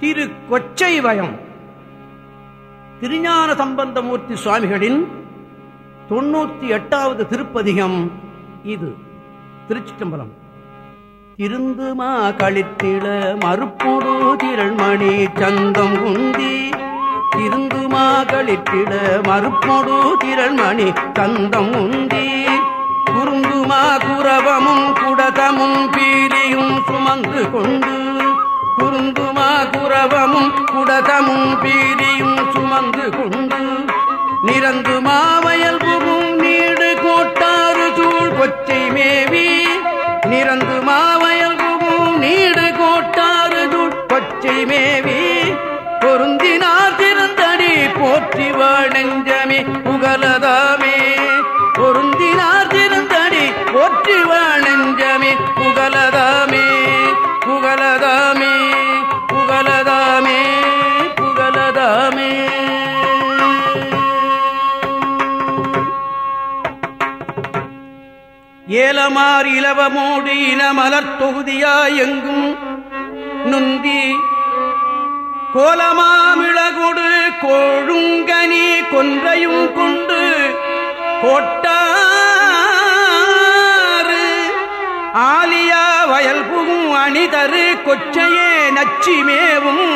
திரு கொச்சை வயம் திருஞான சம்பந்தமூர்த்தி சுவாமிகளின் தொண்ணூத்தி எட்டாவது திருப்பதிகம் இது. திருச்சிட்டம்பலம் திருந்துமா களித்திட மறுப்புடு திரள்மணி சந்தம் குந்தி திருந்துமா களித்திட மறுப்புடு திரள்மணி சந்தம் உந்தி. குறுந்துமா குரவமும் குடதமும் பீலியும் சுமந்து கொண்டு குறுந்துமா குரவமும் குடதமும் பீலியும் சுமந்து கொண்டு நிறந்து மாவயல் புகும் புகலதாமே ஏலமார் இலவமோடு இனமலர் தொகுதியாய் எங்கும் நுந்தி கோலமாமிளகுடு கோழுங்கனி கொன்றையும் கொண்டு கோட்டாறு ஆலியா வயல்பும் அணிதரு கொச்சையே நச்சிமேவும்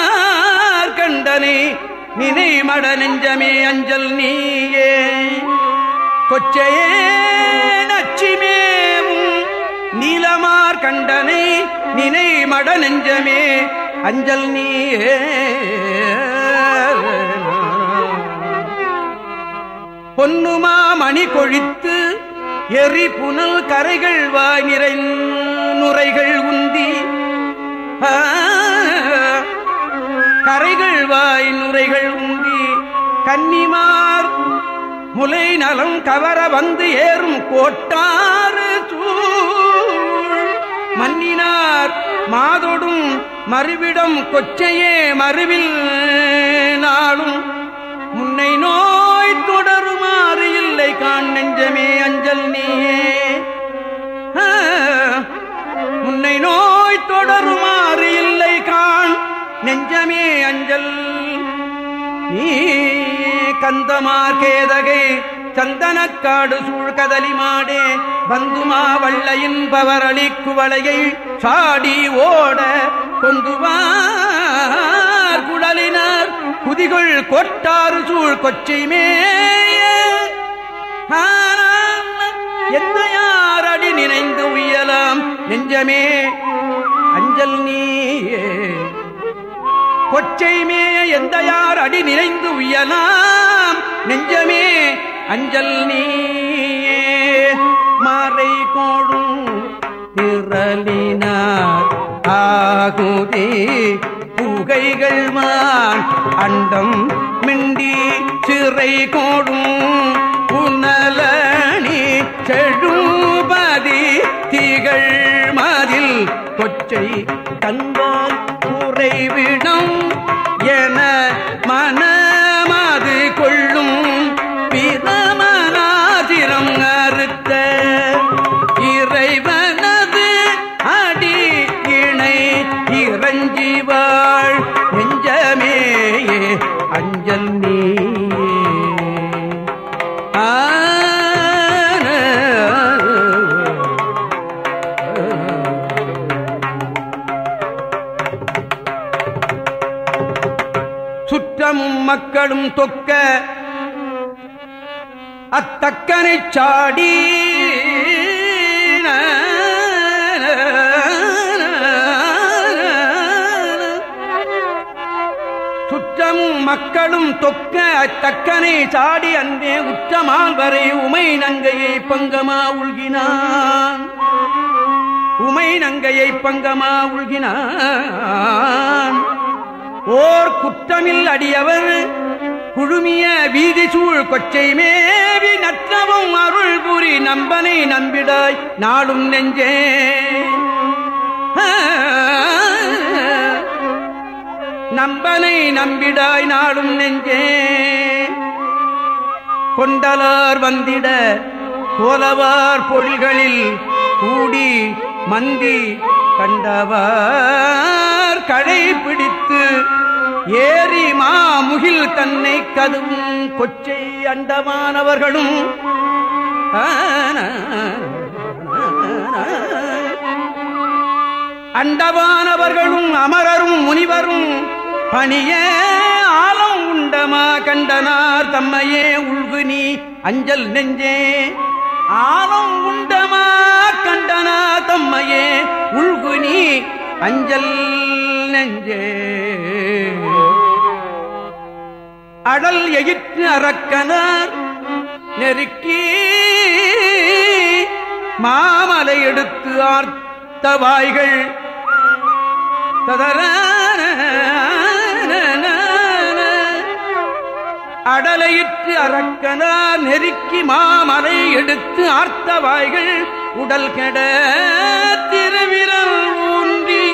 நிலவார் கண்டனே நினை மட நெஞ்சமே அஞ்சல் நீயே. கொச்சையே நச்சிமேவும் நீலமார் கண்டனை நினை மட நெஞ்சமே அஞ்சல் நீயே. பொன்னுமா மணி கொழித்து எரி புனல் கரைகள் வாய் நிறை நுரைகள் உந்தி கரைகள் வாய் நுரைகள் உந்தி கன்னிமார் முலை நலம் கவர வந்து ஏறும் கோட்டாறு சூழ் மன்னினார் மாதொடும் மறுவிடம் கொச்சையே மறுவில் நாளும். முன்னை நோய் தொடருமாறு இல்லை காண் நெஞ்சமே அஞ்சல் நீயே. முன்னை நோய் தொடரும் நெஞ்சமே அஞ்சல். நீ கந்தமார் கேதகை சந்தனக்காடு சூழ்கதலி மாடே பந்துமா வள்ளையின் பவரளி குவளையை சாடி ஓட கொந்துவார் குடலினார் குதிகள் கொட்டாறு சூழ் கொச்சைமேய எந்த யாரடி நினைந்து உயலாம். நெஞ்சமே அஞ்சல் நீயே. கொச்சைமே எந்த யார் அடி நிறைந்து உயலாம். நெஞ்சமே அஞ்சல் நீ மாறை கோடும் திரளினார் ஆகுதி புகைகள் மான். அண்டம் மிண்டி சிறை கோடும். புனலணி செழுபதி திகழ் மதில் கொச்சை தந்தால் குறைவிடம் என தங்களும் தொக்க அத்தக்கனை சாடி சுற்றமும் மக்களும் தொக்க அத்தக்கனை சாடி அன்பே உற்றமால் வரை உமை நங்கையை பங்கமா உள்கினான். உமை நங்கையை பங்கமா உள்கினான். ஓர் குற்றமில் அடியவர் குழுமிய வீதி சூழ் கொச்சை மேவி நற்றவும் அருள் புரி நம்பனை நம்பிடாய் நாளும் நெஞ்சே. நம்பனை நம்பிடாய் நாளும் நெஞ்சே. கொண்டலார் வந்திட கோலவார் பொழிகளில் கூடி மந்தி கண்டவார். கடை பிடித்து ஏறி மாமுகில் தன்னை கதுவும் கொச்சை அண்டமானவர்களும். அண்டவானவர்களும் அமரரும் முனிவரும் பணிய ஆலம் உண்டமா கண்டனார் தம்மையே உள்வு நீ அஞ்சல் நெஞ்சே. ஆலம் உண்டமா கண்டனா தம்மையே உள்கு நீ அஞ்சல் நெஞ்சே. அடல் எயிற்று அறக்கனார் நெருக்கி மாமலை எடுத்து ஆர்த்த வாய்கள். அடலையிற்று அறக்கனார் நெருக்கி மாமலை எடுத்து ஆர்த்த வாய்கள். உடல் கெட திருவிரல் ஊன்றி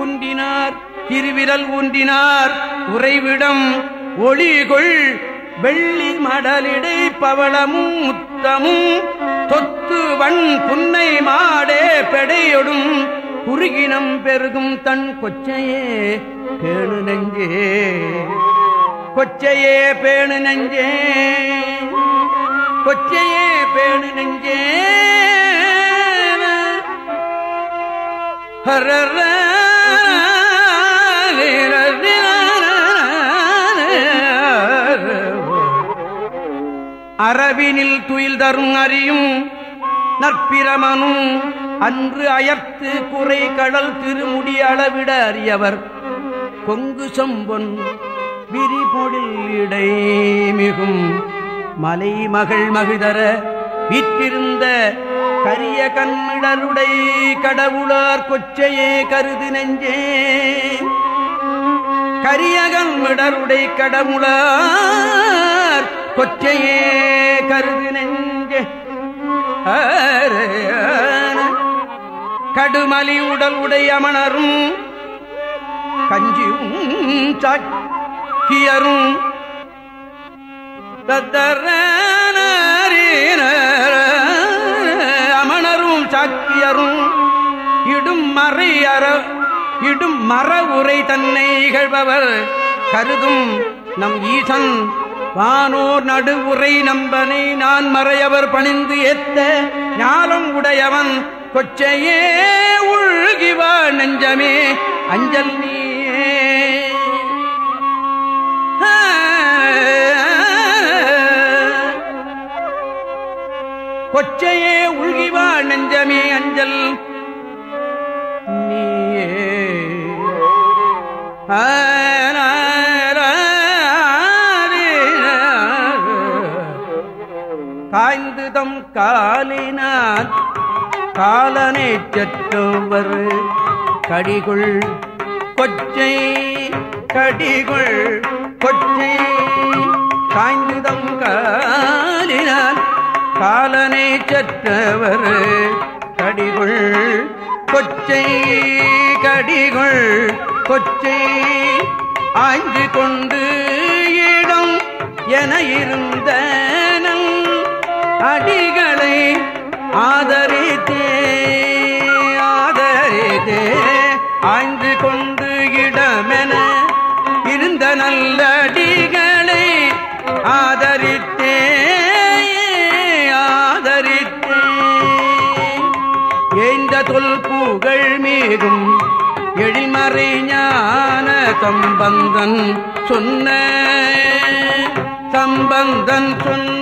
ஊன்றினார் திருவிரல் ஊன்றினார் உறைவிடம். ஒளிகொள் வெள்ளி மடலிடை பவளமும் முத்தமும் தொத்து வண் புன்னை மாடே பெடையொடும் குறுகினம் பெருகும் தன் கொச்சையே பேணு நெஞ்சே. கொச்சையே பேணு நெஞ்சே. கொச்சையே பேணு நெஞ்சே. ஹரர அரவினில் துயில் தரும் அறியும் நற்பிரமனும் அன்று அயர்த்து குறை கடல் திருமுடி அளவிட அறியவர். கொங்கு சொம்பொன் விரிபொழில் இடை மிகும் மலை மகள் மகிதர வீற்றிருந்த கரிய கண்மிடருடை கடவுளார் கொச்சையே கருது நெஞ்சே. கரியகன் மிடருடை கடவுளார் கொற்றையே கருது நெஞ்சே. கடுமலி உடல் உடையமணரும் கஞ்சியும் சாக்கியரும். அமணரும் சாக்கியரும். இடும் மறை அற இடும் மர உரை தன்னை இகழ்பவர். கருதும் நம் ஈசன் வானோர் நடுவுரை நம்பனை நான் மறையவர் பணிந்து ஏத்த ஞானம் உடையவன் கொச்சையே உழுகிவா நெஞ்சமே அஞ்சல் நீயே கொச்சையே உள்கிவா நெஞ்சமே அஞ்சல் நீயே. ஆ காலினார். காலனை சற்றவர் கடிகுள் கொச்சை கடிகுள் கொச்சை. காய்ந்துதம் காலினார். காலனை சற்றவர் கடிகுள் கொச்சை கடிகுள் கொச்சை. ஆய்ந்து கொண்டு இடம் என இருந்த அடிகளை ஆதரித்தே ஆதரித்தே. ஆய்ந்து கொண்டு இடமென இருந்த நல்லடிகளை ஆதரித்தே ஆதரித்தே. எந்த தொல் புகழ் மீதும் எழிமறை ஞான சம்பந்தன் சொன்ன சம்பந்தன் சொன்ன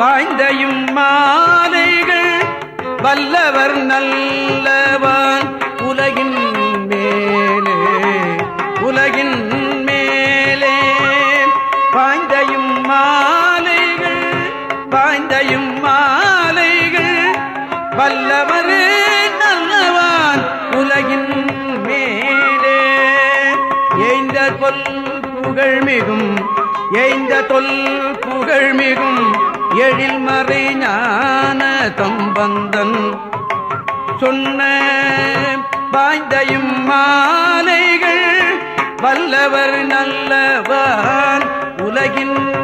வாய்ந்தையும் மாலைகள் வல்லவர் நல்லவான் உலகின் மேலே உலகின் மேலே. வாய்ந்தையும் மாலைகள் வாய்ந்தையும் மாலைகள் வல்லவர் நல்லவான் உலகின் மேலே. எய்ந்த கொல் புகழ் மிகும் எய்ந்த தொல் புகழ் மிகும் எழில் மறை ஞான தம்பந்தன் சொன்ன பாய்ந்தையும் மாலைகள் வல்லவர் நல்லவான். உலகின்